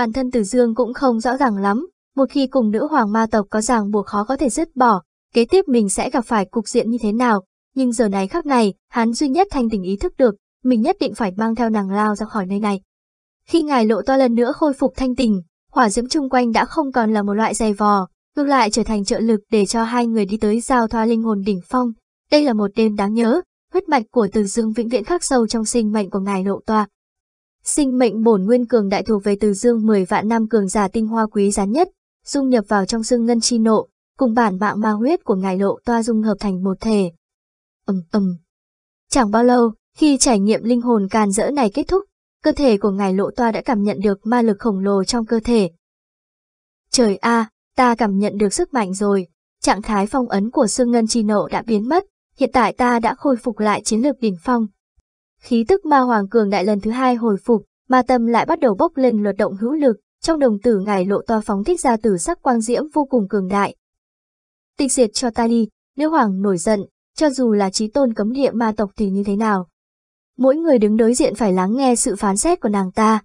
Bản thân Từ Dương cũng không rõ ràng lắm, một khi cùng nữ hoàng ma tộc có ràng buộc khó có thể dứt bỏ, kế tiếp mình sẽ gặp phải cục diện như thế nào. Nhưng giờ này khắc này, hắn duy nhất thanh tỉnh ý thức được, mình nhất định phải mang theo nàng lao ra khỏi nơi này. Khi ngài lộ to lần nữa khôi phục thanh tỉnh, hỏa diễm chung quanh đã không còn là một loại dày vò, ngược lại trở thành trợ lực để cho hai người đi tới giao thoa linh hồn đỉnh phong. Đây là một đêm đáng nhớ, huyết mạch của Từ Dương vĩnh viễn khắc sâu trong sinh mệnh của ngài lộ toa. Sinh mệnh bổn nguyên cường đại thuộc về Từ Dương 10 vạn năm cường giả tinh hoa quý giá nhất, dung nhập vào trong xương ngân chi nộ, cùng bản mạng ma huyết của ngài lộ toa dung hợp thành một thể. Ầm um, ầm. Um. Chẳng bao lâu, khi trải nghiệm linh hồn càn rỡ này kết thúc, cơ thể của ngài lộ toa đã cảm nhận được ma lực khổng lồ trong cơ thể. Trời a, ta cảm nhận được sức mạnh rồi, trạng thái phong ấn của xương ngân chi nộ đã biến mất, hiện tại ta đã khôi phục lại chiến lược đỉnh phong. Khí tức ma hoàng cường đại lần thứ hai hồi phục, ma tâm lại bắt đầu bốc lên luật động hữu lực, trong đồng tử ngài lộ toa phóng thích ra tử sắc quang diễm vô cùng cường đại. Tịch diệt cho ta đi, nữ hoàng nổi giận, cho dù là trí tôn cấm địa ma tộc thì như thế nào. Mỗi người đứng đối diện phải lắng nghe sự phán xét của nàng ta.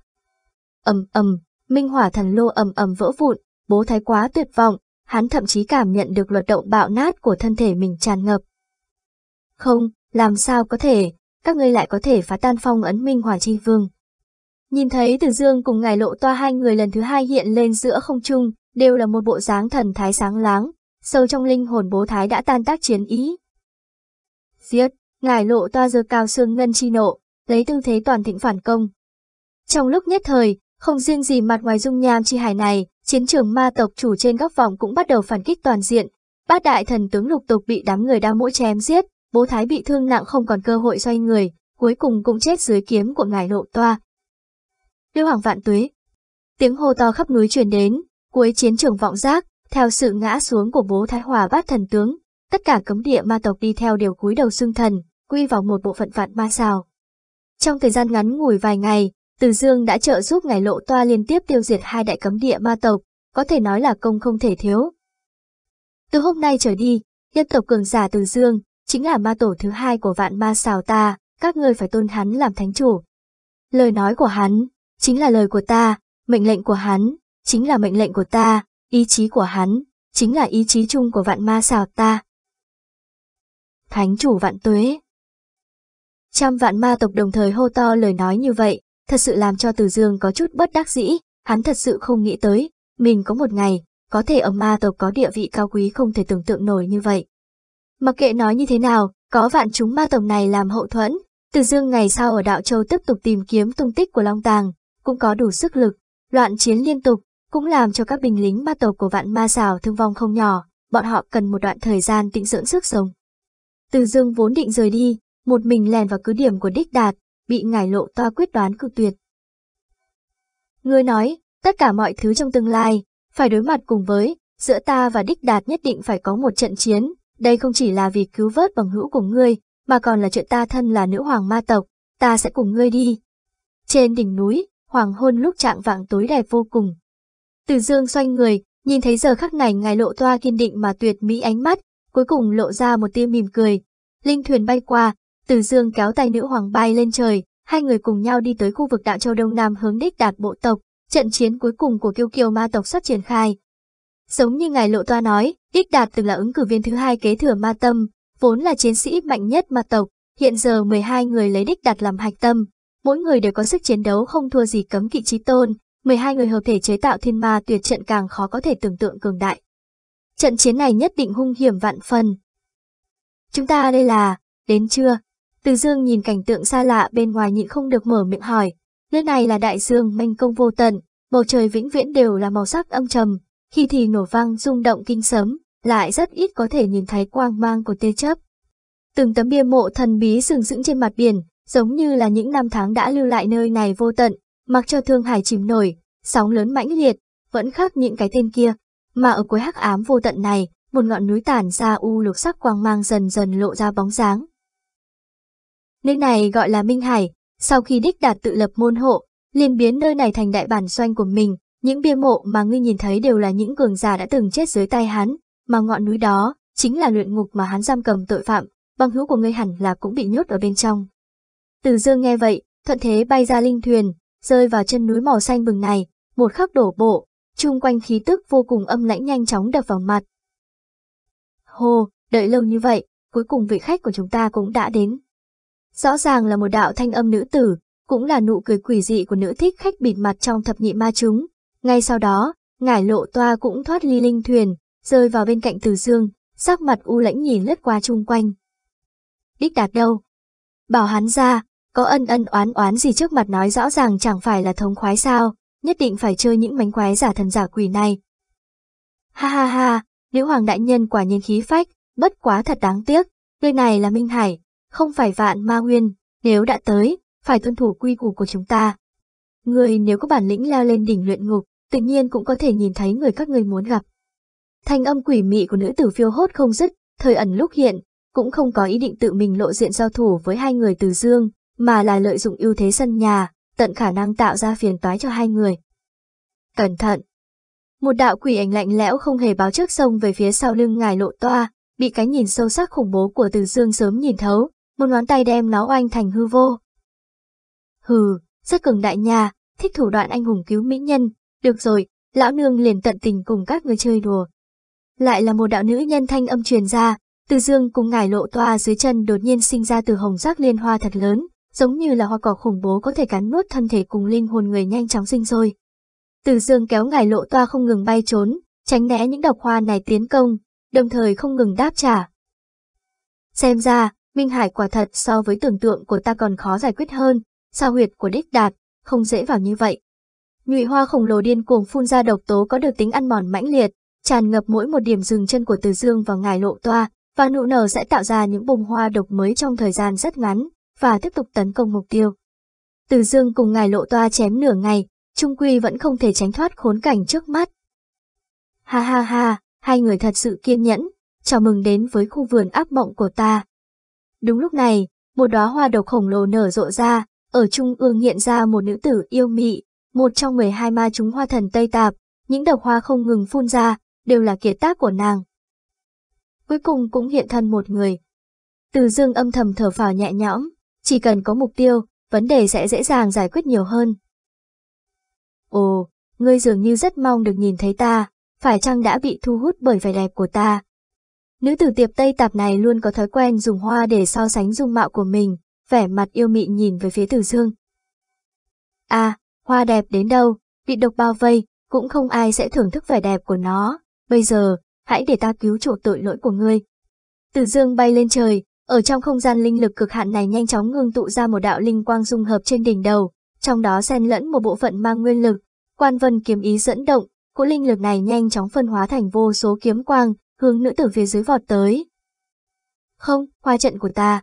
ầm ầm, minh hỏa thần lô ầm ầm vỡ vụn, bố thái quá tuyệt vọng, hắn thậm chí cảm nhận được luật động bạo nát của thân thể mình tràn ngập. Không, làm sao có thể, các ngươi lại có thể phá tan phong ấn minh hỏa chi vương. Nhìn thấy Từ Dương cùng ngài lộ toa hai người lần thứ hai hiện lên giữa không trung, đều là một bộ dáng thần thái sáng láng, sâu trong linh hồn bố thái đã tan tác chiến ý. Giết, ngài lộ toa giơ cao xương ngân chi nộ, lấy tư thế toàn thịnh phản công. Trong lúc nhất thời, không riêng gì mặt ngoài dung nham chi hải này, chiến trường ma tộc chủ trên góc vòng cũng bắt đầu phản kích toàn diện. Bát đại thần tướng lục tục bị đám người đao mũi chém giết, bố thái bị thương nặng không còn cơ hội xoay người, cuối cùng cũng chết dưới kiếm của ngài lộ toa. Lưu Hoàng vạn tuế. Tiếng hô to khắp núi truyền đến, cuối chiến trường vọng giác, theo sự ngã xuống của bố Thái Hòa bát thần tướng, tất cả cấm địa ma tộc đi theo đều cúi đầu xưng thần, quy vào một bộ phận vạn ma xào. Trong thời gian ngắn ngủi vài ngày, Từ Dương đã trợ giúp ngài lộ toa liên tiếp tiêu diệt hai đại cấm địa ma tộc, có thể nói là công không thể thiếu. Từ hôm nay trở đi, nhân tộc cường giả Từ Dương, chính là ma tổ thứ hai của vạn ma xào ta, các ngươi phải tôn hắn làm thánh chủ. Lời nói của hắn, chính là lời của ta, mệnh lệnh của hắn, chính là mệnh lệnh của ta, ý chí của hắn, chính là ý chí chung của vạn ma xào ta. Thánh chủ vạn tuế Trăm vạn ma tộc đồng thời hô to lời nói như vậy, thật sự làm cho Từ Dương có chút bất đắc dĩ, hắn thật sự không nghĩ tới, mình có một ngày, có thể ở ma tộc có địa vị cao quý không thể tưởng tượng nổi như vậy. Mặc kệ nói như thế nào, có vạn chúng ma tộc này làm hậu thuẫn, Từ Dương ngày sau ở Đạo Châu tiếp tục tìm kiếm tung tích của Long Tàng, cũng có đủ sức lực, loạn chiến liên tục, cũng làm cho các binh lính ma tộc của vạn ma xào thương vong không nhỏ, bọn họ cần một đoạn thời gian tĩnh dưỡng sức sống. Từ dương vốn định rời đi, một mình lèn vào cứ điểm của đích đạt, bị ngải lộ toa quyết đoán cực tuyệt. Ngươi nói, tất cả mọi thứ trong tương lai, phải đối mặt cùng với, giữa ta và đích đạt nhất định phải có một trận chiến, đây không chỉ là vì cứu vớt bằng hữu của ngươi, mà còn là chuyện ta thân là nữ hoàng ma tộc, ta sẽ cùng ngươi đi. Trên đỉnh núi, hoàng hôn lúc trạng vạng tối đẹp vô cùng. Từ dương xoay người, nhìn thấy giờ khắc này ngài lộ toa kiên định mà tuyệt mỹ ánh mắt, cuối cùng lộ ra một tia mỉm cười. Linh thuyền bay qua, từ dương kéo tay nữ hoàng bay lên trời, hai người cùng nhau đi tới khu vực đạo châu Đông Nam hướng đích đạt bộ tộc, trận chiến cuối cùng của kiêu kiều ma tộc sắp triển khai. Giống như ngài lộ toa nói, đích đạt từng là ứng cử viên thứ hai kế thừa ma tâm, vốn là chiến sĩ mạnh nhất ma tộc, hiện giờ 12 người lấy đích đạt làm hạch tâm, mỗi người đều có sức chiến đấu không thua gì cấm kỵ trí tôn, 12 người hợp thể chế tạo thiên ma tuyệt trận càng khó có thể tưởng tượng cường đại. Trận chiến này nhất định hung hiểm vạn phần. Chúng ta đây là, đến chưa? Từ dương nhìn cảnh tượng xa lạ bên ngoài nhịn không được mở miệng hỏi. Nơi này là đại dương mênh công vô tận, bầu trời vĩnh viễn đều là màu sắc âm trầm, khi thì nổ vang rung động kinh sấm, lại rất ít có thể nhìn thấy quang mang của tê chấp. Từng tấm bia mộ thần bí sừng sững trên mặt biển, giống như là những năm tháng đã lưu lại nơi này vô tận, mặc cho thương hải chìm nổi, sóng lớn mãnh liệt, vẫn khác những cái tên kia. Mà ở cuối hắc ám vô tận này, một ngọn núi tản ra u lục sắc quang mang dần dần lộ ra bóng dáng. Nơi này gọi là Minh Hải, sau khi đích đạt tự lập môn hộ, liền biến nơi này thành đại bản doanh của mình, những bia mộ mà ngươi nhìn thấy đều là những cường giả đã từng chết dưới tay hắn, mà ngọn núi đó chính là luyện ngục mà hắn giam cầm tội phạm, băng hữu của ngươi hẳn là cũng bị nhốt ở bên trong. Từ dương nghe vậy, thuận thế bay ra linh thuyền, rơi vào chân núi màu xanh bừng này, một khắc đổ bộ, chung quanh khí tức vô cùng âm lãnh nhanh chóng đập vào mặt. Hồ, đợi lâu như vậy, cuối cùng vị khách của chúng ta cũng đã đến. Rõ ràng là một đạo thanh âm nữ tử, cũng là nụ cười quỷ dị của nữ thích khách bịt mặt trong thập nhị ma chúng. Ngay sau đó, ngải lộ toa cũng thoát ly linh thuyền, rơi vào bên cạnh Từ Dương, sắc mặt u lãnh nhìn lướt qua chung quanh. Đích đạt đâu? Bảo hắn ra, có ân ân oán oán gì trước mặt nói rõ ràng chẳng phải là thống khoái sao, nhất định phải chơi những mánh quái giả thần giả quỷ này. Ha ha ha, nữ hoàng đại nhân quả nhiên khí phách, bất quá thật đáng tiếc, nơi này là Minh Hải, không phải vạn ma nguyên, nếu đã tới, phải tuân thủ quy củ của chúng ta. Người nếu có bản lĩnh leo lên đỉnh luyện ngục, tự nhiên cũng có thể nhìn thấy người các người muốn gặp. Thanh âm quỷ mị của nữ tử phiêu hốt không dứt, thời ẩn lúc hiện, cũng không có ý định tự mình lộ diện giao thủ với hai người từ dương, mà là lợi dụng ưu thế sân nhà, tận khả năng tạo ra phiền toái cho hai người. Cẩn thận! Một đạo quỷ ảnh lạnh lẽo không hề báo trước sông về phía sau lưng ngài lộ toa, bị cái nhìn sâu sắc khủng bố của từ dương sớm nhìn thấu, một ngón tay đem nó oanh thành hư vô. Hừ, rất cường đại nhà, thích thủ đoạn anh hùng cứu mỹ nhân, được rồi, lão nương liền tận tình cùng các người chơi đùa. Lại là một đạo nữ nhân thanh âm truyền ra, từ dương cùng ngải lộ toa dưới chân đột nhiên sinh ra từ hồng sắc liên hoa thật lớn, giống như là hoa cỏ khủng bố có thể cắn nuốt thân thể cùng linh hồn người nhanh chóng sinh sôi. Từ dương kéo ngải lộ toa không ngừng bay trốn, tránh né những độc hoa này tiến công, đồng thời không ngừng đáp trả. Xem ra, Minh Hải quả thật so với tưởng tượng của ta còn khó giải quyết hơn, sao huyệt của đích đạt, không dễ vào như vậy. Nhụy hoa khổng lồ điên cuồng phun ra độc tố có được tính ăn mòn mãnh liệt, tràn ngập mỗi một điểm dừng chân của Từ Dương vào ngài lộ toa, và nụ nở sẽ tạo ra những bông hoa độc mới trong thời gian rất ngắn, và tiếp tục tấn công mục tiêu. Từ Dương cùng ngài lộ toa chém nửa ngày, Trung Quy vẫn không thể tránh thoát khốn cảnh trước mắt. Ha ha ha, hai người thật sự kiên nhẫn, chào mừng đến với khu vườn áp mộng của ta. Đúng lúc này, một đóa hoa độc khổng lồ nở rộ ra, ở trung ương hiện ra một nữ tử yêu mị, một trong 12 ma chúng hoa thần Tây Tạp, những độc hoa không ngừng phun ra, đều là kiệt tác của nàng. Cuối cùng cũng hiện thân một người. Từ dương âm thầm thở phào nhẹ nhõm, chỉ cần có mục tiêu, vấn đề sẽ dễ dàng giải quyết nhiều hơn. Ồ, ngươi dường như rất mong được nhìn thấy ta, phải chăng đã bị thu hút bởi vẻ đẹp của ta? Nữ tử tiệp Tây Tạp này luôn có thói quen dùng hoa để so sánh dung mạo của mình, vẻ mặt yêu mị nhìn về phía Từ Dương. À, hoa đẹp đến đâu, bị độc bao vây, cũng không ai sẽ thưởng thức vẻ đẹp của nó. Bây giờ, hãy để ta cứu chuộc tội lỗi của ngươi. Từ Dương bay lên trời, ở trong không gian linh lực cực hạn này nhanh chóng ngưng tụ ra một đạo linh quang dung hợp trên đỉnh đầu, trong đó xen lẫn một bộ phận mang nguyên lực, quan vân kiếm ý dẫn động, cỗ linh lực này nhanh chóng phân hóa thành vô số kiếm quang, hướng nữ tử phía dưới vọt tới. Không, hoa trận của ta.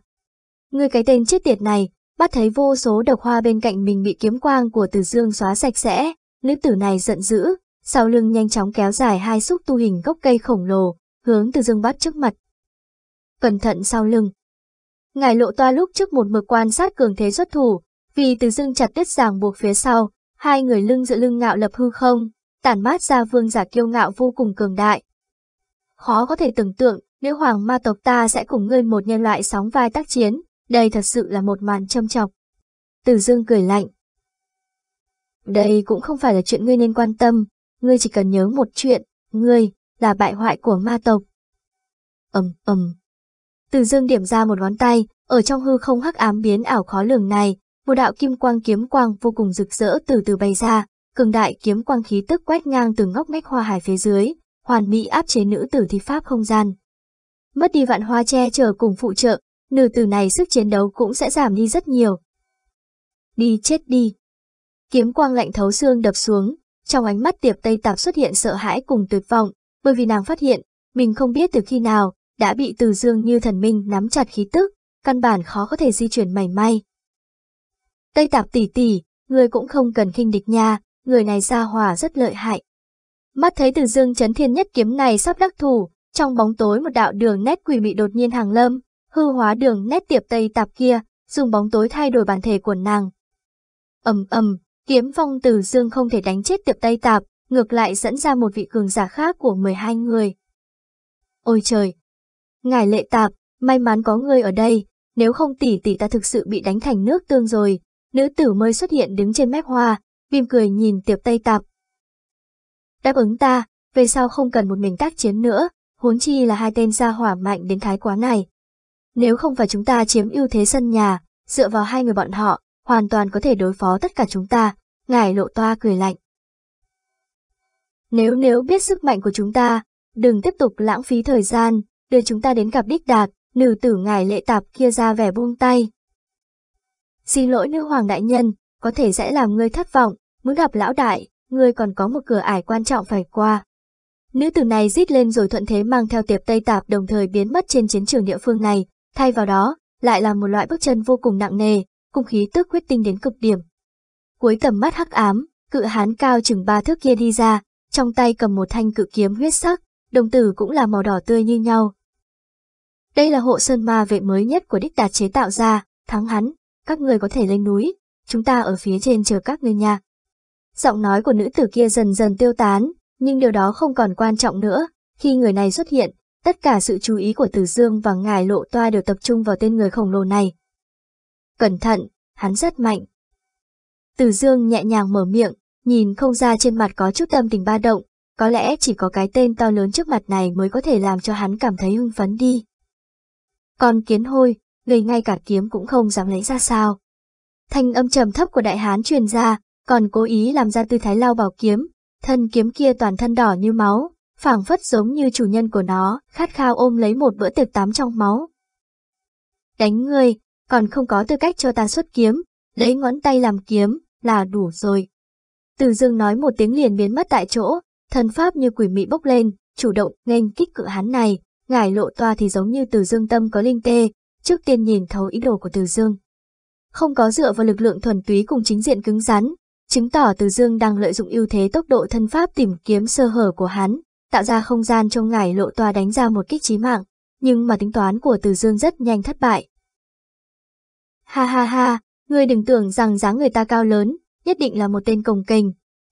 Ngươi cái tên chết tiệt này, bắt thấy vô số độc hoa bên cạnh mình bị kiếm quang của Từ Dương xóa sạch sẽ, nữ tử này giận dữ, sau lưng nhanh chóng kéo dài hai xúc tu hình gốc cây khổng lồ, hướng Từ Dương bắt trước mặt. Cẩn thận sau lưng. Ngài lộ toa lúc trước một mực quan sát cường thế xuất thủ, vì Từ Dương chặt đứt ràng buộc phía sau, hai người lưng dựa lưng ngạo lập hư không, tản mát ra vương giả kiêu ngạo vô cùng cường đại. Khó có thể tưởng tượng, nữ hoàng ma tộc ta sẽ cùng ngươi một nhân loại sóng vai tác chiến, đây thật sự là một màn châm chọc. Từ Dương cười lạnh. Đây cũng không phải là chuyện ngươi nên quan tâm, ngươi chỉ cần nhớ một chuyện, ngươi là bại hoại của ma tộc. Ầm um, ầm. Từ Dương điểm ra một ngón tay, ở trong hư không hắc ám biến ảo khó lường này, một đạo kim quang kiếm quang vô cùng rực rỡ từ từ bay ra, cường đại kiếm quang khí tức quét ngang từ ngóc ngách hoa hải phía dưới, hoàn mỹ áp chế nữ tử thi pháp không gian. Mất đi vạn hoa che chở cùng phụ trợ, nữ tử này sức chiến đấu cũng sẽ giảm đi rất nhiều. Đi chết đi. Kiếm quang lạnh thấu xương đập xuống, trong ánh mắt tiệp Tây Tạp xuất hiện sợ hãi cùng tuyệt vọng, bởi vì nàng phát hiện, mình không biết từ khi nào, đã bị từ dương như thần minh nắm chặt khí tức, căn bản khó có thể di chuyển mảy may. Tây Tạp tỷ tỷ, người cũng không cần khinh địch nha, người này ra hòa rất lợi hại. Mắt thấy từ dương chấn thiên nhất kiếm này sắp đắc thủ, trong bóng tối một đạo đường nét quỷ mị đột nhiên hàng lâm, hư hóa đường nét tiệp Tây Tạp kia, dùng bóng tối thay đổi bản thể của nàng. ầm ầm, kiếm phong từ dương không thể đánh chết tiệp Tây Tạp, ngược lại dẫn ra một vị cường giả khác của 12 người. Ôi trời! Ngài lệ tạp, may mắn có người ở đây, nếu không tỷ tỷ ta thực sự bị đánh thành nước tương rồi. Nữ tử mới xuất hiện đứng trên mép hoa, bìm cười nhìn tiệp Tây Tạp, Đáp ứng ta, về sau không cần một mình tác chiến nữa, huống chi là hai tên gia hỏa mạnh đến thái quá này. Nếu không phải chúng ta chiếm ưu thế sân nhà, dựa vào hai người bọn họ, hoàn toàn có thể đối phó tất cả chúng ta, ngài lộ toa cười lạnh. Nếu nếu biết sức mạnh của chúng ta, đừng tiếp tục lãng phí thời gian, đưa chúng ta đến gặp đích đạt, nữ tử ngài lệ tạp kia ra vẻ buông tay. Xin lỗi nữ hoàng đại nhân, có thể sẽ làm ngươi thất vọng, muốn gặp lão đại, ngươi còn có một cửa ải quan trọng phải qua. Nữ tử này rít lên rồi thuận thế mang theo tiệp Tây Tạp đồng thời biến mất trên chiến trường địa phương này, thay vào đó, lại là một loại bước chân vô cùng nặng nề, cung khí tức quyết tinh đến cực điểm. Cuối tầm mắt hắc ám, cự hán cao chừng ba thước kia đi ra, trong tay cầm một thanh cự kiếm huyết sắc, đồng tử cũng là màu đỏ tươi như nhau. Đây là hộ sơn ma vệ mới nhất của đích đạt chế tạo ra, thắng hắn, các người có thể lên núi, chúng ta ở phía trên chờ các người nha. Giọng nói của nữ tử kia dần dần tiêu tán, nhưng điều đó không còn quan trọng nữa, khi người này xuất hiện, tất cả sự chú ý của Từ Dương và ngài lộ toa đều tập trung vào tên người khổng lồ này. Cẩn thận, hắn rất mạnh. Từ Dương nhẹ nhàng mở miệng, nhìn không ra trên mặt có chút tâm tình ba động, có lẽ chỉ có cái tên to lớn trước mặt này mới có thể làm cho hắn cảm thấy hưng phấn đi. Còn kiến hôi, người ngay cả kiếm cũng không dám lấy ra sao. Thanh âm trầm thấp của đại hán truyền ra, còn cố ý làm ra tư thái lao bảo kiếm, thân kiếm kia toàn thân đỏ như máu, phảng phất giống như chủ nhân của nó, khát khao ôm lấy một bữa tiệc tắm trong máu. Đánh ngươi, còn không có tư cách cho ta xuất kiếm, lấy ngón tay làm kiếm, là đủ rồi. Từ dương nói một tiếng liền biến mất tại chỗ, thần pháp như quỷ mị bốc lên, chủ động nghênh kích cự hắn này, ngải lộ toa thì giống như từ dương tâm có linh tê, trước tiên nhìn thấu ý đồ của từ dương. Không có dựa vào lực lượng thuần túy cùng chính diện cứng rắn, chứng tỏ từ dương đang lợi dụng ưu thế tốc độ thân pháp tìm kiếm sơ hở của hắn, tạo ra không gian cho ngải lộ toa đánh ra một kích chí mạng, nhưng mà tính toán của từ dương rất nhanh thất bại. Ha ha ha, ngươi đừng tưởng rằng dáng người ta cao lớn, nhất định là một tên cồng kềnh,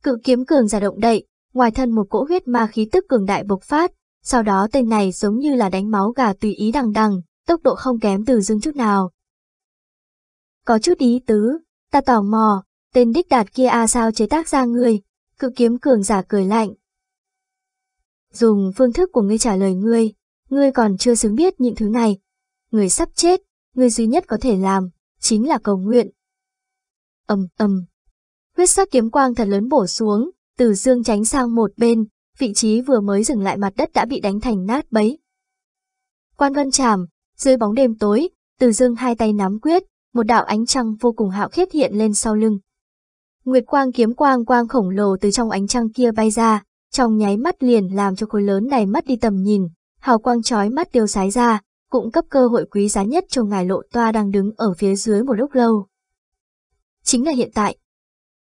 cự kiếm cường giả động đậy, ngoài thân một cỗ huyết ma khí tức cường đại bộc phát, sau đó tên này giống như là đánh máu gà tùy ý đằng đằng, tốc độ không kém từ dương chút nào. Có chút ý tứ, ta tò mò, tên đích đạt kia a sao chế tác ra ngươi, cự kiếm cường giả cười lạnh. Dùng phương thức của ngươi trả lời ngươi, ngươi còn chưa xứng biết những thứ này. Ngươi sắp chết, ngươi duy nhất có thể làm, chính là cầu nguyện. ầm ầm, huyết sắc kiếm quang thật lớn bổ xuống, từ dương tránh sang một bên, vị trí vừa mới dừng lại mặt đất đã bị đánh thành nát bấy. Quan vân tràm, dưới bóng đêm tối, từ dương hai tay nắm quyết, một đạo ánh trăng vô cùng hạo khiết hiện lên sau lưng. Nguyệt quang kiếm quang quang khổng lồ từ trong ánh trăng kia bay ra, trong nháy mắt liền làm cho khối lớn này mất đi tầm nhìn, hào quang chói mắt tiêu sái ra, cũng cấp cơ hội quý giá nhất cho ngài lộ toa đang đứng ở phía dưới một lúc lâu. Chính là hiện tại.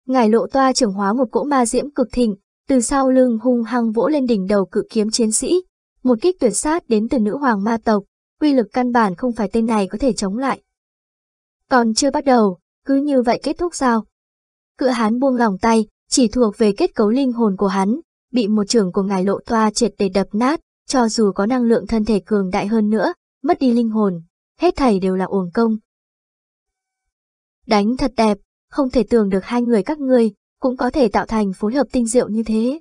Ngài lộ toa trưởng hóa một cỗ ma diễm cực thịnh, từ sau lưng hung hăng vỗ lên đỉnh đầu cự kiếm chiến sĩ, một kích tuyệt sát đến từ nữ hoàng ma tộc, quy lực căn bản không phải tên này có thể chống lại. Còn chưa bắt đầu, cứ như vậy kết thúc sao? Cự hán buông lòng tay, chỉ thuộc về kết cấu linh hồn của hắn, bị một trường của ngài lộ toa triệt để đập nát, cho dù có năng lượng thân thể cường đại hơn nữa, mất đi linh hồn, hết thảy đều là uổng công. Đánh thật đẹp, không thể tưởng được hai người các ngươi cũng có thể tạo thành phối hợp tinh diệu như thế.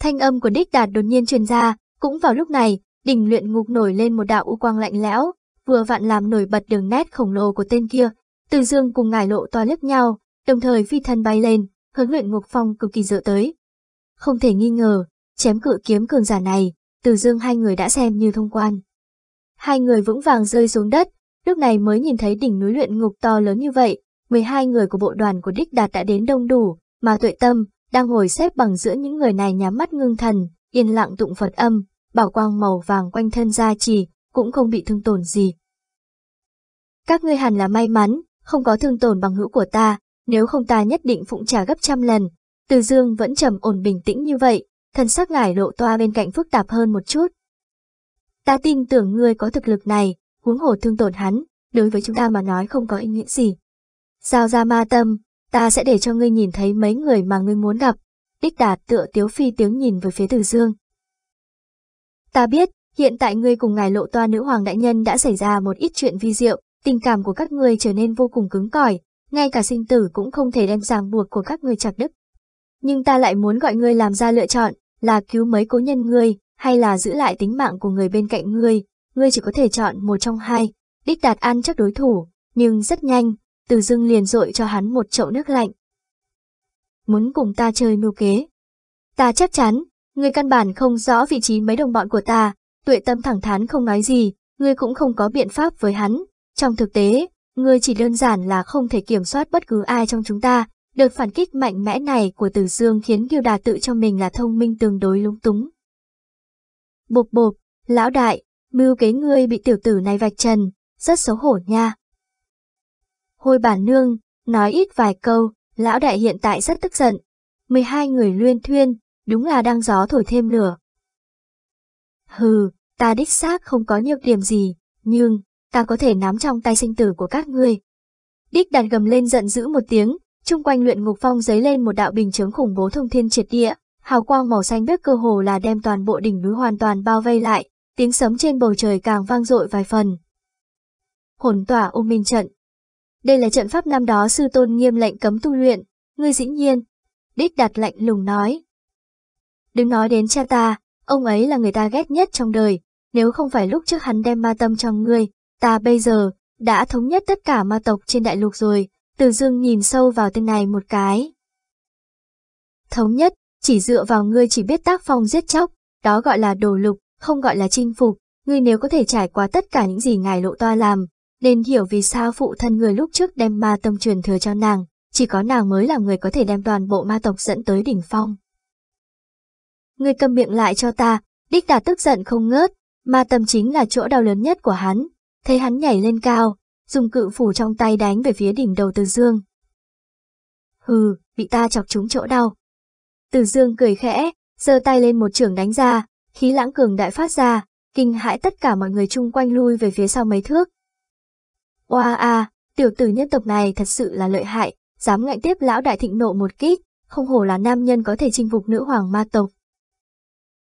Thanh âm của Đích Đạt đột nhiên truyền ra, cũng vào lúc này, đỉnh luyện ngục nổi lên một đạo u quang lạnh lẽo, vừa vặn làm nổi bật đường nét khổng lồ của tên kia. Từ dương cùng ngài lộ toa liếc nhau, đồng thời phi thân bay lên, hướng luyện ngục phong cực kỳ dựa tới. Không thể nghi ngờ, chém cự kiếm cường giả này, từ dương hai người đã xem như thông quan. Hai người vững vàng rơi xuống đất, lúc này mới nhìn thấy đỉnh núi luyện ngục to lớn như vậy, 12 người của bộ đoàn của Đích Đạt đã đến đông đủ, mà tuệ tâm, đang ngồi xếp bằng giữa những người này nhắm mắt ngưng thần, yên lặng tụng Phật âm, bảo quang màu vàng quanh thân gia trì, cũng không bị thương tổn gì. Các ngươi hẳn là may mắn, không có thương tổn bằng hữu của ta, nếu không ta nhất định phụng trả gấp trăm lần. Từ dương vẫn trầm ổn bình tĩnh như vậy, thân sắc ngải lộ toa bên cạnh phức tạp hơn một chút. Ta tin tưởng ngươi có thực lực này, huống hồ thương tổn hắn, đối với chúng ta mà nói không có ý nghĩa gì. Giao ra ma tâm, ta sẽ để cho ngươi nhìn thấy mấy người mà ngươi muốn gặp. Đích đạt tựa tiếu phi tiếng nhìn về phía Từ Dương. Ta biết, hiện tại ngươi cùng ngài lộ toa nữ hoàng đại nhân đã xảy ra một ít chuyện vi diệu, tình cảm của các ngươi trở nên vô cùng cứng cỏi, ngay cả sinh tử cũng không thể đem ràng buộc của các ngươi chặt đứt nhưng ta lại muốn gọi ngươi làm ra lựa chọn, là cứu mấy cố nhân ngươi, hay là giữ lại tính mạng của người bên cạnh ngươi, ngươi chỉ có thể chọn một trong hai. Đích đạt ăn chắc đối thủ, nhưng rất nhanh, từ dưng liền dội cho hắn một chậu nước lạnh. Muốn cùng ta chơi mưu kế. Ta chắc chắn, ngươi căn bản không rõ vị trí mấy đồng bọn của ta, tuệ tâm thẳng thắn không nói gì, ngươi cũng không có biện pháp với hắn. Trong thực tế, ngươi chỉ đơn giản là không thể kiểm soát bất cứ ai trong chúng ta. Đợt phản kích mạnh mẽ này của Tử Dương khiến Kiều Đà tự cho mình là thông minh tương đối lúng túng. Bộp bộp, lão đại, mưu kế ngươi bị tiểu tử này vạch trần, rất xấu hổ nha. Hôi bản nương, nói ít vài câu, lão đại hiện tại rất tức giận. 12 người luyên thuyên, đúng là đang gió thổi thêm lửa. Hừ, ta đích xác không có nhược điểm gì, nhưng, ta có thể nắm trong tay sinh tử của các ngươi. Đích đàn gầm lên giận dữ một tiếng, chung quanh luyện ngục phong giấy lên một đạo bình chướng khủng bố thông thiên triệt địa, hào quang màu xanh biếc cơ hồ là đem toàn bộ đỉnh núi hoàn toàn bao vây lại, tiếng sấm trên bầu trời càng vang dội vài phần. Hồn tỏa ôm minh trận Đây là trận pháp năm đó sư tôn nghiêm lệnh cấm tu luyện, ngươi dĩ nhiên. Đích đặt lạnh lùng nói. Đừng nói đến cha ta, ông ấy là người ta ghét nhất trong đời, nếu không phải lúc trước hắn đem ma tâm cho ngươi, ta bây giờ, đã thống nhất tất cả ma tộc trên đại lục rồi, từ dương nhìn sâu vào tên này một cái. Thống nhất, chỉ dựa vào ngươi chỉ biết tác phong giết chóc, đó gọi là đồ lục, không gọi là chinh phục, ngươi nếu có thể trải qua tất cả những gì ngài lộ toa làm, nên hiểu vì sao phụ thân người lúc trước đem ma tâm truyền thừa cho nàng, chỉ có nàng mới là người có thể đem toàn bộ ma tộc dẫn tới đỉnh phong. Ngươi cầm miệng lại cho ta, đích đà tức giận không ngớt, ma tâm chính là chỗ đau lớn nhất của hắn, thấy hắn nhảy lên cao, dùng cự phủ trong tay đánh về phía đỉnh đầu từ dương. Hừ, bị ta chọc trúng chỗ đau. Từ dương cười khẽ, giơ tay lên một trường đánh ra, khí lãng cường đại phát ra, kinh hãi tất cả mọi người chung quanh lui về phía sau mấy thước. Oa a, tiểu tử nhân tộc này thật sự là lợi hại, dám ngạnh tiếp lão đại thịnh nộ một kích, không hổ là nam nhân có thể chinh phục nữ hoàng ma tộc.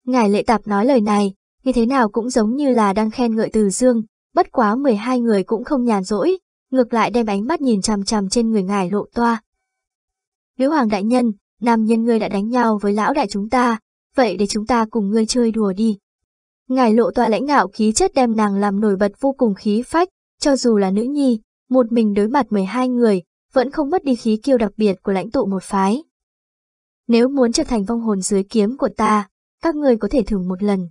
Ngài lệ tạp nói lời này, như thế nào cũng giống như là đang khen ngợi từ dương, bất quá 12 người cũng không nhàn rỗi, ngược lại đem ánh mắt nhìn chằm chằm trên người ngài lộ toa. Liễu hoàng đại nhân, nam nhân ngươi đã đánh nhau với lão đại chúng ta, vậy để chúng ta cùng ngươi chơi đùa đi. Ngài lộ toa lãnh ngạo khí chất đem nàng làm nổi bật vô cùng khí phách, cho dù là nữ nhi, một mình đối mặt 12 người, vẫn không mất đi khí kiêu đặc biệt của lãnh tụ một phái. Nếu muốn trở thành vong hồn dưới kiếm của ta, các ngươi có thể thử một lần.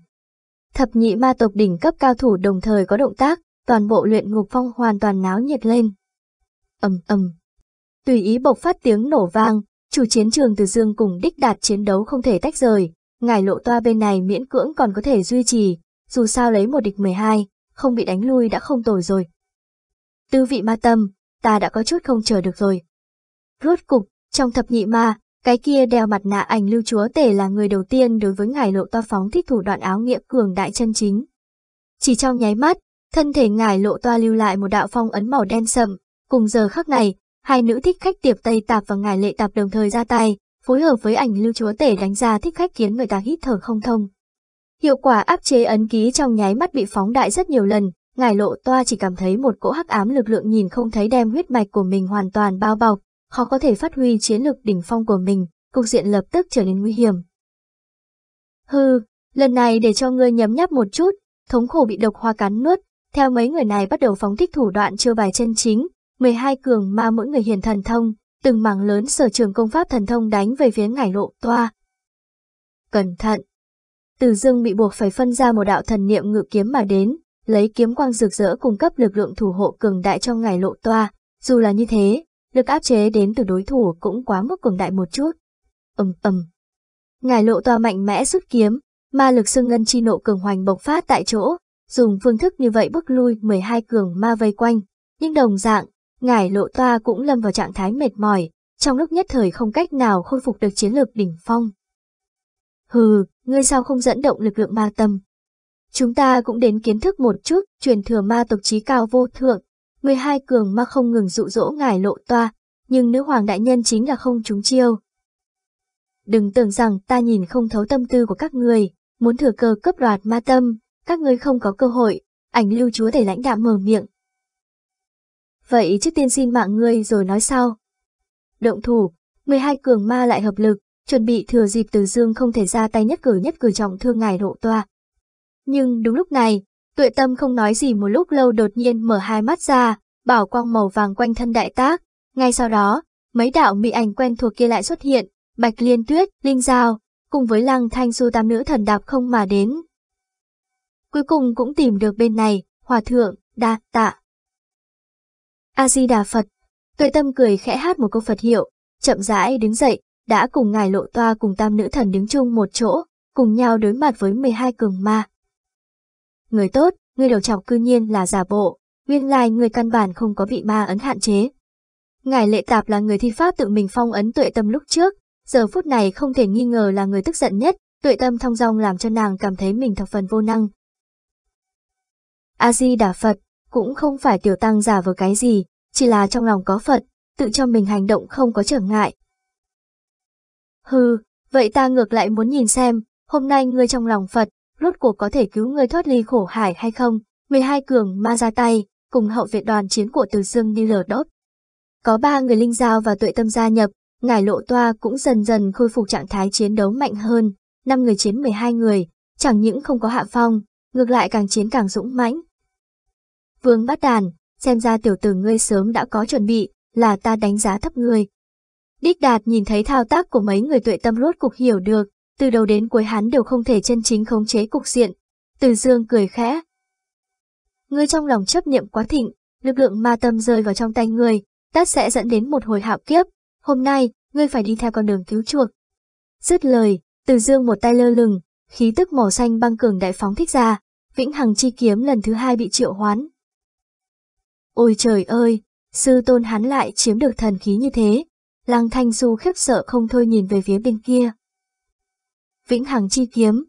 Thập nhị ma tộc đỉnh cấp cao thủ đồng thời có động tác, toàn bộ luyện ngục phong hoàn toàn náo nhiệt lên. ầm ầm, tùy ý bộc phát tiếng nổ vang, chủ chiến trường từ dương cùng đích đạt chiến đấu không thể tách rời, ngài lộ toa bên này miễn cưỡng còn có thể duy trì, dù sao lấy một địch 12, không bị đánh lui đã không tồi rồi. Tư vị ma tâm, ta đã có chút không chờ được rồi. Rốt cục, trong thập nhị ma, cái kia đeo mặt nạ ảnh lưu chúa tể là người đầu tiên đối với ngài lộ toa phóng thích thủ đoạn áo nghĩa cường đại chân chính. Chỉ trong nháy mắt, thân thể ngài lộ toa lưu lại một đạo phong ấn màu đen sậm, cùng giờ khắc này, hai nữ thích khách tiệp Tây Tạp và ngài lệ tạp đồng thời ra tay, phối hợp với ảnh lưu chúa tể đánh ra thích khách khiến người ta hít thở không thông. Hiệu quả áp chế ấn ký trong nháy mắt bị phóng đại rất nhiều lần, ngài lộ toa chỉ cảm thấy một cỗ hắc ám lực lượng nhìn không thấy đem huyết mạch của mình hoàn toàn bao bọc, khó có thể phát huy chiến lược đỉnh phong của mình, cục diện lập tức trở nên nguy hiểm. Hừ, lần này để cho ngươi nhấm nháp một chút, thống khổ bị độc hoa cắn nuốt, theo mấy người này bắt đầu phóng thích thủ đoạn chưa bài chân chính, 12 cường ma mỗi người hiền thần thông, từng mảng lớn sở trường công pháp thần thông đánh về phía ngải lộ toa. Cẩn thận! Từ dương bị buộc phải phân ra một đạo thần niệm ngự kiếm mà đến, lấy kiếm quang rực rỡ cung cấp lực lượng thủ hộ cường đại cho ngải lộ toa, dù là như thế, lực áp chế đến từ đối thủ cũng quá mức cường đại một chút. ầm ầm. Ngải lộ toa mạnh mẽ rút kiếm, ma lực xương ngân chi nộ cường hoành bộc phát tại chỗ, dùng phương thức như vậy bức lui 12 cường ma vây quanh, nhưng đồng dạng, ngải lộ toa cũng lâm vào trạng thái mệt mỏi, trong lúc nhất thời không cách nào khôi phục được chiến lược đỉnh phong. Hừ, ngươi sao không dẫn động lực lượng ma tâm? Chúng ta cũng đến kiến thức một chút, truyền thừa ma tộc trí cao vô thượng, 12 cường ma không ngừng dụ dỗ ngài lộ toa, nhưng nữ hoàng đại nhân chính là không trúng chiêu. Đừng tưởng rằng ta nhìn không thấu tâm tư của các người, muốn thừa cơ cấp đoạt ma tâm, các ngươi không có cơ hội, ảnh lưu chúa để lãnh đạm mở miệng. Vậy trước tiên xin mạng ngươi rồi nói sau. Động thủ, 12 cường ma lại hợp lực, chuẩn bị thừa dịp Từ Dương không thể ra tay nhất cử nhất cử trọng thương ngài lộ toa. Nhưng đúng lúc này, tuệ tâm không nói gì một lúc lâu đột nhiên mở hai mắt ra, bảo quang màu vàng quanh thân đại tác. Ngay sau đó, mấy đạo mỹ ảnh quen thuộc kia lại xuất hiện, bạch liên tuyết, linh giao, cùng với lăng thanh su tam nữ thần đạp không mà đến. Cuối cùng cũng tìm được bên này, hòa thượng, đa tạ. A-di-đà Phật, tuệ tâm cười khẽ hát một câu Phật hiệu, chậm rãi đứng dậy, đã cùng ngài lộ toa cùng tam nữ thần đứng chung một chỗ, cùng nhau đối mặt với 12 cường ma. Người tốt, người đầu chọc cư nhiên là giả bộ, nguyên lai người căn bản không có bị ma ấn hạn chế. Ngài lệ tạp là người thi pháp tự mình phong ấn tuệ tâm lúc trước, giờ phút này không thể nghi ngờ là người tức giận nhất, tuệ tâm thong dong làm cho nàng cảm thấy mình thập phần vô năng. A-di-đà Phật, cũng không phải tiểu tăng giả vờ cái gì, chỉ là trong lòng có Phật, tự cho mình hành động không có trở ngại. Hừ, vậy ta ngược lại muốn nhìn xem, hôm nay ngươi trong lòng Phật, rốt cuộc có thể cứu người thoát ly khổ hải hay không? 12 cường ma ra tay, cùng hậu vệ đoàn chiến của Từ Dương đi lở đốt. Có ba người linh giao và tuệ tâm gia nhập, ngải lộ toa cũng dần dần khôi phục trạng thái chiến đấu mạnh hơn, Năm người chiến 12 người, chẳng những không có hạ phong, ngược lại càng chiến càng dũng mãnh. Vương bắt đàn, xem ra tiểu tử ngươi sớm đã có chuẩn bị, là ta đánh giá thấp ngươi. Đích Đạt nhìn thấy thao tác của mấy người tuệ tâm rốt cục hiểu được, từ đầu đến cuối hắn đều không thể chân chính khống chế cục diện. Từ dương cười khẽ. Ngươi trong lòng chấp niệm quá thịnh, lực lượng ma tâm rơi vào trong tay ngươi, tất sẽ dẫn đến một hồi hạo kiếp. Hôm nay, ngươi phải đi theo con đường cứu chuộc. Dứt lời, từ dương một tay lơ lửng, khí tức màu xanh băng cường đại phóng thích ra, vĩnh hằng chi kiếm lần thứ hai bị triệu hoán. Ôi trời ơi, sư tôn hắn lại chiếm được thần khí như thế. Lăng Thanh Du khiếp sợ không thôi nhìn về phía bên kia. Vĩnh Hằng Chi Kiếm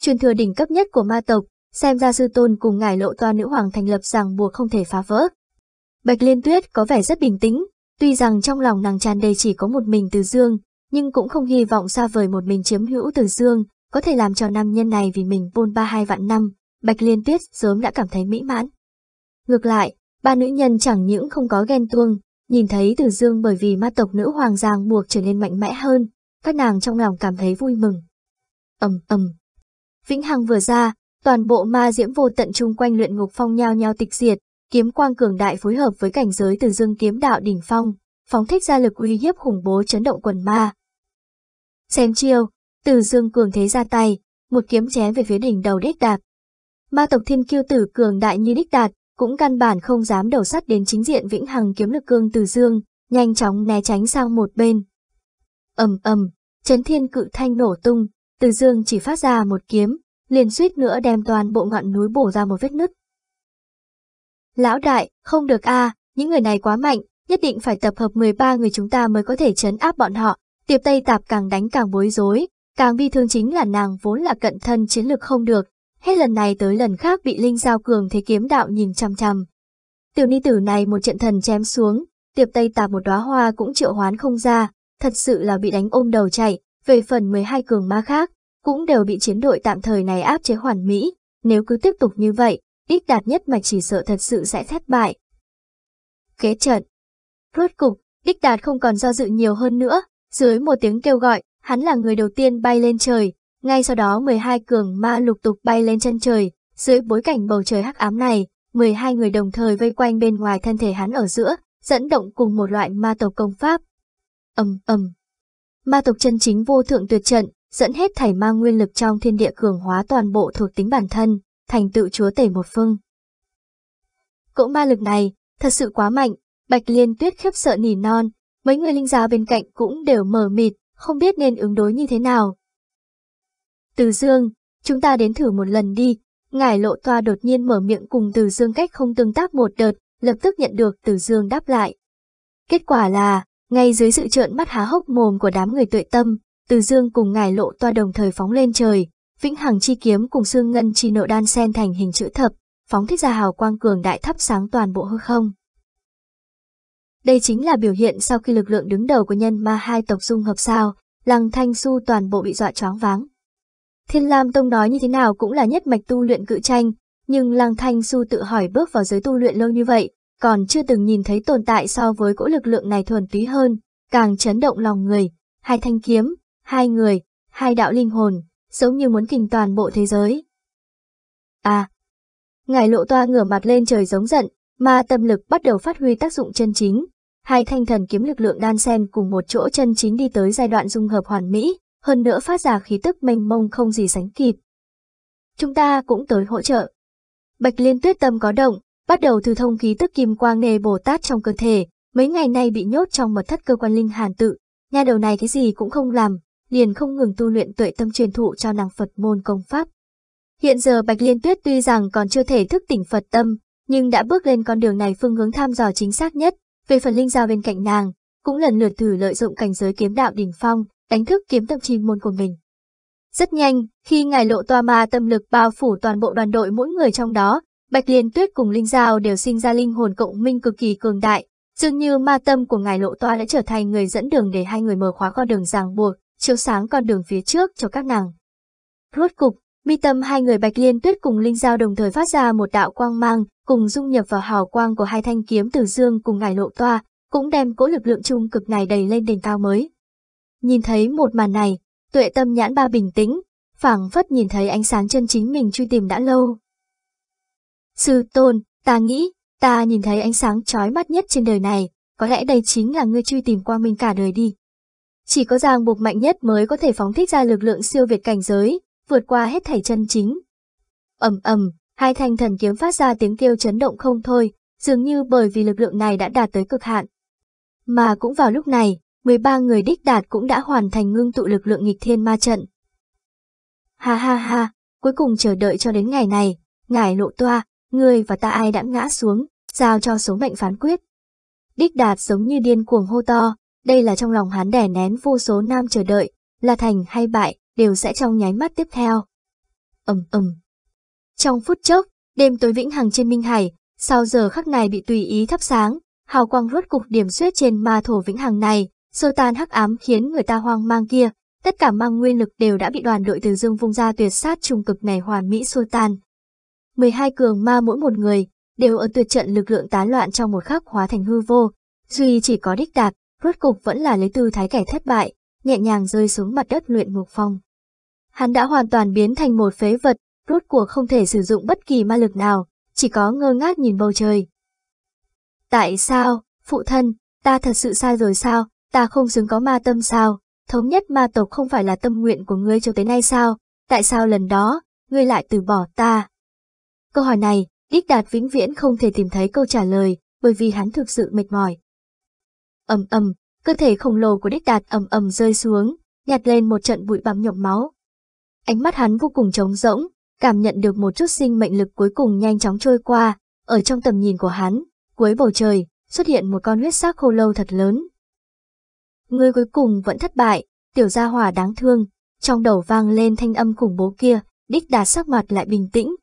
Truyền thừa đỉnh cấp nhất của ma tộc, xem ra sư tôn cùng ngài lộ toa nữ hoàng thành lập rằng buộc không thể phá vỡ. Bạch Liên Tuyết có vẻ rất bình tĩnh, tuy rằng trong lòng nàng tràn đầy chỉ có một mình Từ Dương, nhưng cũng không hy vọng xa vời một mình chiếm hữu Từ Dương, có thể làm cho nam nhân này vì mình bôn ba hai vạn năm, Bạch Liên Tuyết sớm đã cảm thấy mỹ mãn. Ngược lại, ba nữ nhân chẳng những không có ghen tuông, nhìn thấy Từ Dương bởi vì ma tộc nữ hoàng giang buộc trở nên mạnh mẽ hơn, các nàng trong lòng cảm thấy vui mừng ầm ầm. Vĩnh Hằng vừa ra, toàn bộ ma diễm vô tận chung quanh luyện ngục phong nhao nhao tịch diệt, kiếm quang cường đại phối hợp với cảnh giới Từ Dương kiếm đạo đỉnh phong, phóng thích ra lực uy hiếp khủng bố chấn động quần ma. Xem chiêu, Từ Dương cường thế ra tay, một kiếm chém về phía đỉnh đầu đích đạt. Ma tộc thiên kiêu tử cường đại như đích đạt, cũng căn bản không dám đầu sắt đến chính diện vĩnh hằng kiếm lực cương từ dương, nhanh chóng né tránh sang một bên. ầm ầm, chấn thiên cự thanh nổ tung, từ dương chỉ phát ra một kiếm, liền suýt nữa đem toàn bộ ngọn núi bổ ra một vết nứt. Lão đại, không được a, những người này quá mạnh, nhất định phải tập hợp 13 người chúng ta mới có thể chấn áp bọn họ. Tiệp Tây Tạp càng đánh càng bối rối, càng bi thương chính là nàng vốn là cận thân chiến lược không được, hết lần này tới lần khác bị Linh Giao Cường thế kiếm đạo nhìn chăm chăm. Tiểu ni tử này một trận thần chém xuống, tiệp tây tạp một đóa hoa cũng triệu hoán không ra, thật sự là bị đánh ôm đầu chạy, về phần 12 cường ma khác, cũng đều bị chiến đội tạm thời này áp chế hoàn mỹ, nếu cứ tiếp tục như vậy, ít đạt nhất mạch chỉ sợ thật sự sẽ thất bại. Kế trận Rốt cục, Đích Đạt không còn do dự nhiều hơn nữa, dưới một tiếng kêu gọi, hắn là người đầu tiên bay lên trời, ngay sau đó 12 cường ma lục tục bay lên chân trời, dưới bối cảnh bầu trời hắc ám này, 12 người đồng thời vây quanh bên ngoài thân thể hắn ở giữa, dẫn động cùng một loại ma tộc công pháp. Ầm ầm. Ma tộc chân chính vô thượng tuyệt trận, dẫn hết thảy ma nguyên lực trong thiên địa cường hóa toàn bộ thuộc tính bản thân, thành tựu chúa tể một phương. Cỗ ma lực này, thật sự quá mạnh, Bạch Liên Tuyết khiếp sợ nỉ non, mấy người linh giáo bên cạnh cũng đều mờ mịt, không biết nên ứng đối như thế nào. Từ Dương, chúng ta đến thử một lần đi. Ngải lộ toa đột nhiên mở miệng cùng Từ Dương cách không tương tác một đợt, lập tức nhận được Từ Dương đáp lại. Kết quả là, ngay dưới sự trợn mắt há hốc mồm của đám người tuệ tâm, Từ Dương cùng ngài lộ toa đồng thời phóng lên trời, vĩnh hằng chi kiếm cùng xương ngân chi nộ đan sen thành hình chữ thập, phóng thích ra hào quang cường đại thắp sáng toàn bộ hư không. Đây chính là biểu hiện sau khi lực lượng đứng đầu của nhân ma hai tộc dung hợp sao, lăng thanh su toàn bộ bị dọa choáng váng. Thiên Lam Tông nói như thế nào cũng là nhất mạch tu luyện cự tranh, nhưng Lăng Thanh Su tự hỏi bước vào giới tu luyện lâu như vậy, còn chưa từng nhìn thấy tồn tại so với cỗ lực lượng này thuần túy hơn, càng chấn động lòng người. Hai thanh kiếm, hai người, hai đạo linh hồn, giống như muốn kinh toàn bộ thế giới. À! Ngài lộ toa ngửa mặt lên trời giống giận, mà tâm lực bắt đầu phát huy tác dụng chân chính. Hai thanh thần kiếm lực lượng đan xen cùng một chỗ chân chính đi tới giai đoạn dung hợp hoàn mỹ, hơn nữa phát ra khí tức mênh mông không gì sánh kịp. Chúng ta cũng tới hỗ trợ. Bạch Liên Tuyết tâm có động, bắt đầu từ thông khí tức kim quang nề Bồ Tát trong cơ thể, mấy ngày nay bị nhốt trong mật thất cơ quan linh hàn tự, nhà đầu này cái gì cũng không làm, liền không ngừng tu luyện tuệ tâm truyền thụ cho nàng Phật môn công pháp. Hiện giờ Bạch Liên Tuyết tuy rằng còn chưa thể thức tỉnh Phật tâm, nhưng đã bước lên con đường này phương hướng tham dò chính xác nhất, về phần linh giao bên cạnh nàng, cũng lần lượt thử lợi dụng cảnh giới kiếm đạo đỉnh phong, đánh thức kiếm tâm chi môn của mình. Rất nhanh, khi ngài lộ toa ma tâm lực bao phủ toàn bộ đoàn đội mỗi người trong đó, Bạch Liên Tuyết cùng Linh Giao đều sinh ra linh hồn cộng minh cực kỳ cường đại, dường như ma tâm của ngài lộ toa đã trở thành người dẫn đường để hai người mở khóa con đường ràng buộc, chiếu sáng con đường phía trước cho các nàng. Rốt cục, mi tâm hai người Bạch Liên Tuyết cùng Linh Giao đồng thời phát ra một đạo quang mang, cùng dung nhập vào hào quang của hai thanh kiếm từ dương cùng ngài lộ toa, cũng đem cỗ lực lượng trung cực này đầy lên đỉnh cao mới. Nhìn thấy một màn này, tuệ tâm nhãn ba bình tĩnh, phảng phất nhìn thấy ánh sáng chân chính mình truy tìm đã lâu. Sư tôn, ta nghĩ, ta nhìn thấy ánh sáng chói mắt nhất trên đời này, có lẽ đây chính là ngươi truy tìm qua mình cả đời đi. Chỉ có ràng buộc mạnh nhất mới có thể phóng thích ra lực lượng siêu việt cảnh giới, vượt qua hết thảy chân chính. ầm ầm, hai thanh thần kiếm phát ra tiếng kêu chấn động không thôi, dường như bởi vì lực lượng này đã đạt tới cực hạn. Mà cũng vào lúc này, 13 người đích đạt cũng đã hoàn thành ngưng tụ lực lượng nghịch thiên ma trận. Ha ha ha, cuối cùng chờ đợi cho đến ngày này, ngài lộ toa, người và ta ai đã ngã xuống, giao cho số mệnh phán quyết. Đích đạt giống như điên cuồng hô to, đây là trong lòng hắn đè nén vô số nam chờ đợi, là thành hay bại, đều sẽ trong nháy mắt tiếp theo. ầm ầm. Trong phút chốc, đêm tối vĩnh hằng trên Minh Hải, sau giờ khắc này bị tùy ý thắp sáng, hào quang rốt cục điểm xuyết trên ma thổ vĩnh hằng này, sơ tan hắc ám khiến người ta hoang mang kia, tất cả mang nguyên lực đều đã bị đoàn đội từ dương vung ra tuyệt sát trung cực này hoàn mỹ xua tan. 12 cường ma mỗi một người, đều ở tuyệt trận lực lượng tán loạn trong một khắc hóa thành hư vô, duy chỉ có đích đạt, rốt cục vẫn là lấy tư thái kẻ thất bại, nhẹ nhàng rơi xuống mặt đất luyện ngục phong. Hắn đã hoàn toàn biến thành một phế vật, rốt cuộc không thể sử dụng bất kỳ ma lực nào, chỉ có ngơ ngác nhìn bầu trời. Tại sao, phụ thân, ta thật sự sai rồi sao, ta không xứng có ma tâm sao, thống nhất ma tộc không phải là tâm nguyện của ngươi cho tới nay sao, tại sao lần đó, ngươi lại từ bỏ ta? Câu hỏi này, Đích Đạt vĩnh viễn không thể tìm thấy câu trả lời, bởi vì hắn thực sự mệt mỏi. ầm ầm, cơ thể khổng lồ của Đích Đạt ầm ầm rơi xuống, nhặt lên một trận bụi bặm nhộm máu. Ánh mắt hắn vô cùng trống rỗng, cảm nhận được một chút sinh mệnh lực cuối cùng nhanh chóng trôi qua, ở trong tầm nhìn của hắn, cuối bầu trời, xuất hiện một con huyết xác khô lâu thật lớn. Người cuối cùng vẫn thất bại, tiểu gia hỏa đáng thương, trong đầu vang lên thanh âm khủng bố kia, đích đạt sắc mặt lại bình tĩnh.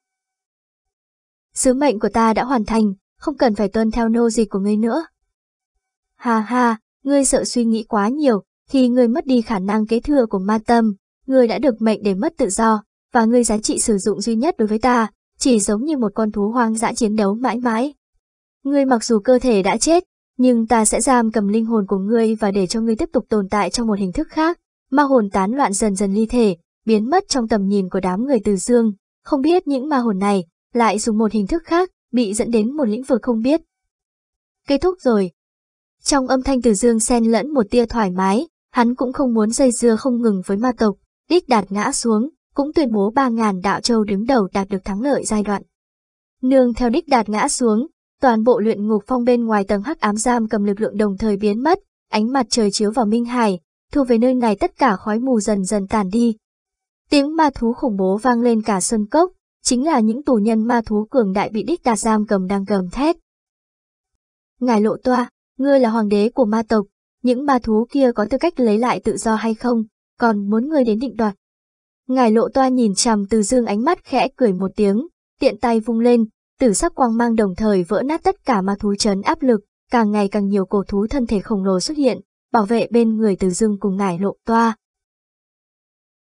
Sứ mệnh của ta đã hoàn thành, không cần phải tuân theo nô dịch của ngươi nữa. Ha ha, ngươi sợ suy nghĩ quá nhiều, thì ngươi mất đi khả năng kế thừa của ma tâm, ngươi đã được mệnh để mất tự do, và ngươi giá trị sử dụng duy nhất đối với ta, chỉ giống như một con thú hoang dã chiến đấu mãi mãi. Ngươi mặc dù cơ thể đã chết, nhưng ta sẽ giam cầm linh hồn của ngươi và để cho ngươi tiếp tục tồn tại trong một hình thức khác. Ma hồn tán loạn dần dần ly thể, biến mất trong tầm nhìn của đám người từ dương, không biết những ma hồn này lại dùng một hình thức khác, bị dẫn đến một lĩnh vực không biết. Kết thúc rồi. Trong âm thanh từ dương xen lẫn một tia thoải mái, hắn cũng không muốn dây dưa không ngừng với ma tộc, đích đạt ngã xuống, cũng tuyên bố 3.000 đạo châu đứng đầu đạt được thắng lợi giai đoạn. Nương theo đích đạt ngã xuống, toàn bộ luyện ngục phong bên ngoài tầng hắc ám giam cầm lực lượng đồng thời biến mất, ánh mặt trời chiếu vào Minh Hải, thu về nơi này tất cả khói mù dần dần tàn đi. Tiếng ma thú khủng bố vang lên cả sân cốc, chính là những tù nhân ma thú cường đại bị đích đà giam cầm đang gầm thét. Ngài lộ toa, ngươi là hoàng đế của ma tộc, những ma thú kia có tư cách lấy lại tự do hay không, còn muốn ngươi đến định đoạt. Ngài lộ toa nhìn chằm từ dương ánh mắt khẽ cười một tiếng, tiện tay vung lên, tử sắc quang mang đồng thời vỡ nát tất cả ma thú chấn áp lực, càng ngày càng nhiều cổ thú thân thể khổng lồ xuất hiện, bảo vệ bên người từ dương cùng ngài lộ toa.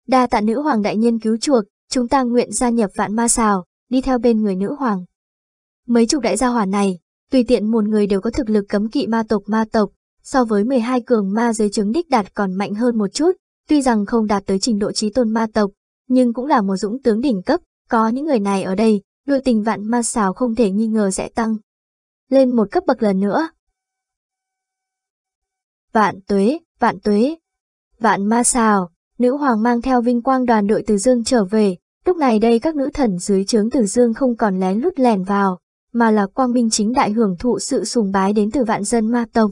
Đa tạ nữ hoàng đại nhân cứu chuộc, chúng ta nguyện gia nhập vạn ma xào, đi theo bên người nữ hoàng. Mấy chục đại gia hỏa này, tùy tiện một người đều có thực lực cấm kỵ ma tộc ma tộc, so với 12 cường ma dưới chứng đích đạt còn mạnh hơn một chút, tuy rằng không đạt tới trình độ trí tôn ma tộc, nhưng cũng là một dũng tướng đỉnh cấp, có những người này ở đây, đội tình vạn ma xào không thể nghi ngờ sẽ tăng. Lên một cấp bậc lần nữa. Vạn tuế, vạn tuế. Vạn ma xào, nữ hoàng mang theo vinh quang đoàn đội từ dương trở về, lúc này đây các nữ thần dưới trướng từ dương không còn lén lút lèn vào, mà là quang minh chính đại hưởng thụ sự sùng bái đến từ vạn dân ma tộc.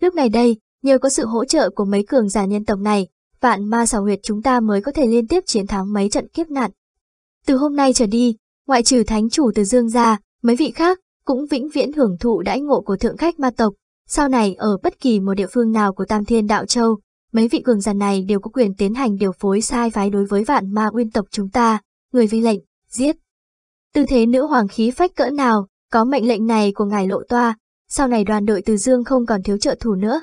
Lúc này đây, nhờ có sự hỗ trợ của mấy cường giả nhân tộc này, vạn ma xảo huyệt chúng ta mới có thể liên tiếp chiến thắng mấy trận kiếp nạn. Từ hôm nay trở đi, ngoại trừ thánh chủ từ dương ra, mấy vị khác cũng vĩnh viễn hưởng thụ đãi ngộ của thượng khách ma tộc. Sau này ở bất kỳ một địa phương nào của Tam Thiên Đạo Châu, mấy vị cường giả này đều có quyền tiến hành điều phối sai phái đối với vạn ma uyên tộc chúng ta, người vi lệnh, giết. Tư thế nữ hoàng khí phách cỡ nào, có mệnh lệnh này của ngài lộ toa, sau này đoàn đội từ dương không còn thiếu trợ thủ nữa.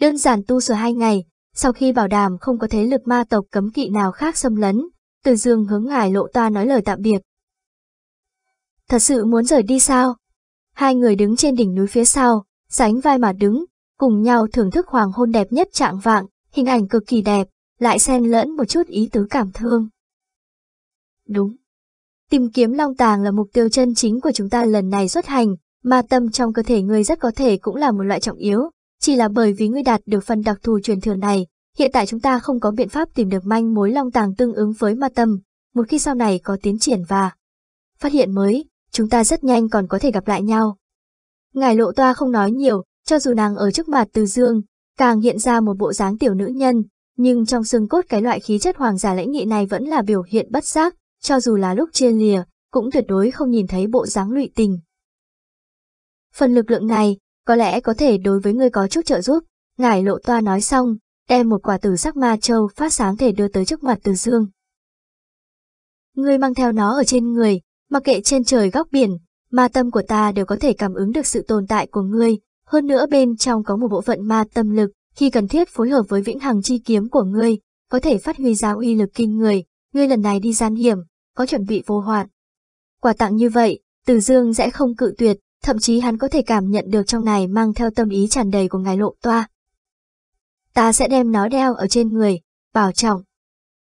Đơn giản tu sửa hai ngày, sau khi bảo đảm không có thế lực ma tộc cấm kỵ nào khác xâm lấn, từ dương hướng ngài lộ toa nói lời tạm biệt. Thật sự muốn rời đi sao? Hai người đứng trên đỉnh núi phía sau, sánh vai mà đứng, cùng nhau thưởng thức hoàng hôn đẹp nhất trạng vạng, hình ảnh cực kỳ đẹp, lại xen lẫn một chút ý tứ cảm thương. Đúng. Tìm kiếm long tàng là mục tiêu chân chính của chúng ta lần này xuất hành, mà tâm trong cơ thể ngươi rất có thể cũng là một loại trọng yếu, chỉ là bởi vì ngươi đạt được phần đặc thù truyền thừa này, hiện tại chúng ta không có biện pháp tìm được manh mối long tàng tương ứng với ma tâm, một khi sau này có tiến triển và phát hiện mới, chúng ta rất nhanh còn có thể gặp lại nhau. Ngài lộ toa không nói nhiều, cho dù nàng ở trước mặt từ dương, càng hiện ra một bộ dáng tiểu nữ nhân, nhưng trong xương cốt cái loại khí chất hoàng giả lãnh nghị này vẫn là biểu hiện bất giác, cho dù là lúc chia lìa, cũng tuyệt đối không nhìn thấy bộ dáng lụy tình. Phần lực lượng này, có lẽ có thể đối với ngươi có chút trợ giúp, Ngải lộ toa nói xong, đem một quả tử sắc ma châu phát sáng thể đưa tới trước mặt từ dương. Ngươi mang theo nó ở trên người, mặc kệ trên trời góc biển, ma tâm của ta đều có thể cảm ứng được sự tồn tại của ngươi, hơn nữa bên trong có một bộ phận ma tâm lực, khi cần thiết phối hợp với vĩnh hằng chi kiếm của ngươi, có thể phát huy ra uy lực kinh người, ngươi lần này đi gian hiểm, có chuẩn bị vô hoạn. Quà tặng như vậy, Từ Dương sẽ không cự tuyệt, thậm chí hắn có thể cảm nhận được trong này mang theo tâm ý tràn đầy của ngài lộ toa. Ta sẽ đem nó đeo ở trên người, bảo trọng.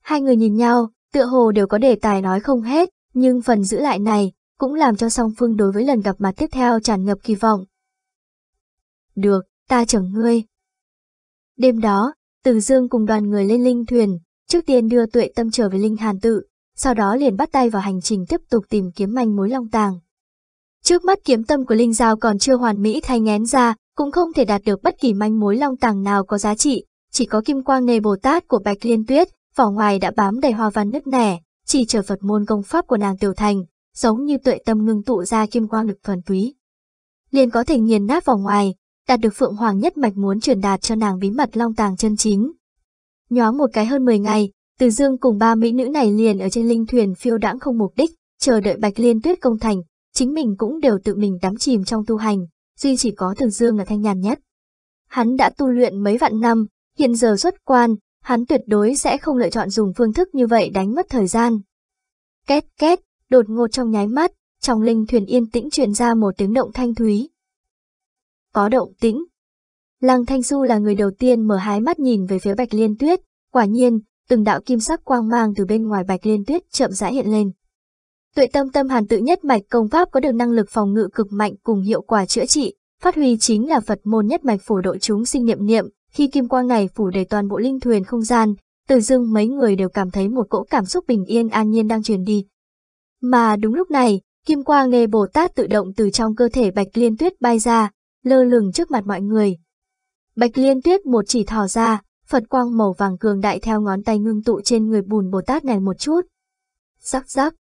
Hai người nhìn nhau, tựa hồ đều có đề tài nói không hết, nhưng phần giữ lại này cũng làm cho song phương đối với lần gặp mặt tiếp theo tràn ngập kỳ vọng. Được, ta chở ngươi. Đêm đó, Từ Dương cùng đoàn người lên linh thuyền, trước tiên đưa tuệ tâm trở về linh hàn tự, sau đó liền bắt tay vào hành trình tiếp tục tìm kiếm manh mối long tàng. Trước mắt kiếm tâm của Linh Giao còn chưa hoàn mỹ thay ngén ra, cũng không thể đạt được bất kỳ manh mối long tàng nào có giá trị, chỉ có kim quang nề Bồ Tát của Bạch Liên Tuyết, vỏ ngoài đã bám đầy hoa văn nứt nẻ, chỉ trở Phật môn công pháp của nàng tiểu thành, giống như tuệ tâm ngưng tụ ra kim quang lực thuần túy. Liền có thể nghiền nát vỏ ngoài, đạt được Phượng Hoàng nhất mạch muốn truyền đạt cho nàng bí mật long tàng chân chính. Nhoáng một cái hơn 10 ngày, Từ Dương cùng ba mỹ nữ này liền ở trên linh thuyền phiêu đãng không mục đích, chờ đợi Bạch Liên Tuyết công thành, chính mình cũng đều tự mình đắm chìm trong tu hành, duy chỉ có Từ Dương là thanh nhàn nhất. Hắn đã tu luyện mấy vạn năm, hiện giờ xuất quan, hắn tuyệt đối sẽ không lựa chọn dùng phương thức như vậy đánh mất thời gian. Két két, đột ngột trong nháy mắt, trong linh thuyền yên tĩnh truyền ra một tiếng động thanh thúy. Có động tĩnh. Lăng Thanh Du là người đầu tiên mở hái mắt nhìn về phía Bạch Liên Tuyết, quả nhiên, từng đạo kim sắc quang mang từ bên ngoài Bạch Liên Tuyết chậm rãi hiện lên. Tuệ tâm tâm hàn tự nhất mạch công pháp có được năng lực phòng ngự cực mạnh cùng hiệu quả chữa trị, phát huy chính là Phật môn nhất mạch phổ độ chúng sinh niệm niệm, khi kim quang này phủ đầy toàn bộ linh thuyền không gian, từ dưng mấy người đều cảm thấy một cỗ cảm xúc bình yên an nhiên đang truyền đi. Mà đúng lúc này, kim quang nghề Bồ Tát tự động từ trong cơ thể Bạch Liên Tuyết bay ra, lơ lửng trước mặt mọi người. Bạch Liên Tuyết một chỉ thò ra, Phật quang màu vàng cường đại theo ngón tay ngưng tụ trên người bùn Bồ Tát này một chút. Rắc rắc.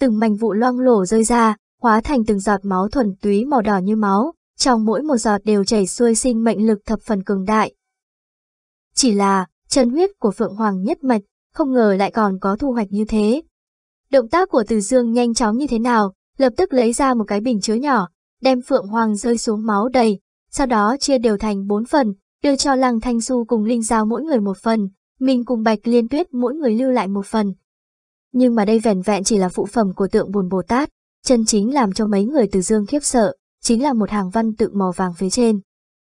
Từng mảnh vụ loang lổ rơi ra, hóa thành từng giọt máu thuần túy màu đỏ như máu, trong mỗi một giọt đều chảy xuôi sinh mệnh lực thập phần cường đại. Chỉ là, chân huyết của Phượng Hoàng nhất mạch, không ngờ lại còn có thu hoạch như thế. Động tác của Từ Dương nhanh chóng như thế nào, lập tức lấy ra một cái bình chứa nhỏ, đem Phượng Hoàng rơi xuống máu đầy, sau đó chia đều thành bốn phần, đưa cho Lăng Thanh Du cùng Linh Giao mỗi người một phần, mình cùng Bạch Liên Tuyết mỗi người lưu lại một phần. Nhưng mà đây vẻn vẹn chỉ là phụ phẩm của tượng bùn Bồ Tát, chân chính làm cho mấy người từ dương khiếp sợ, chính là một hàng văn tự màu vàng phía trên.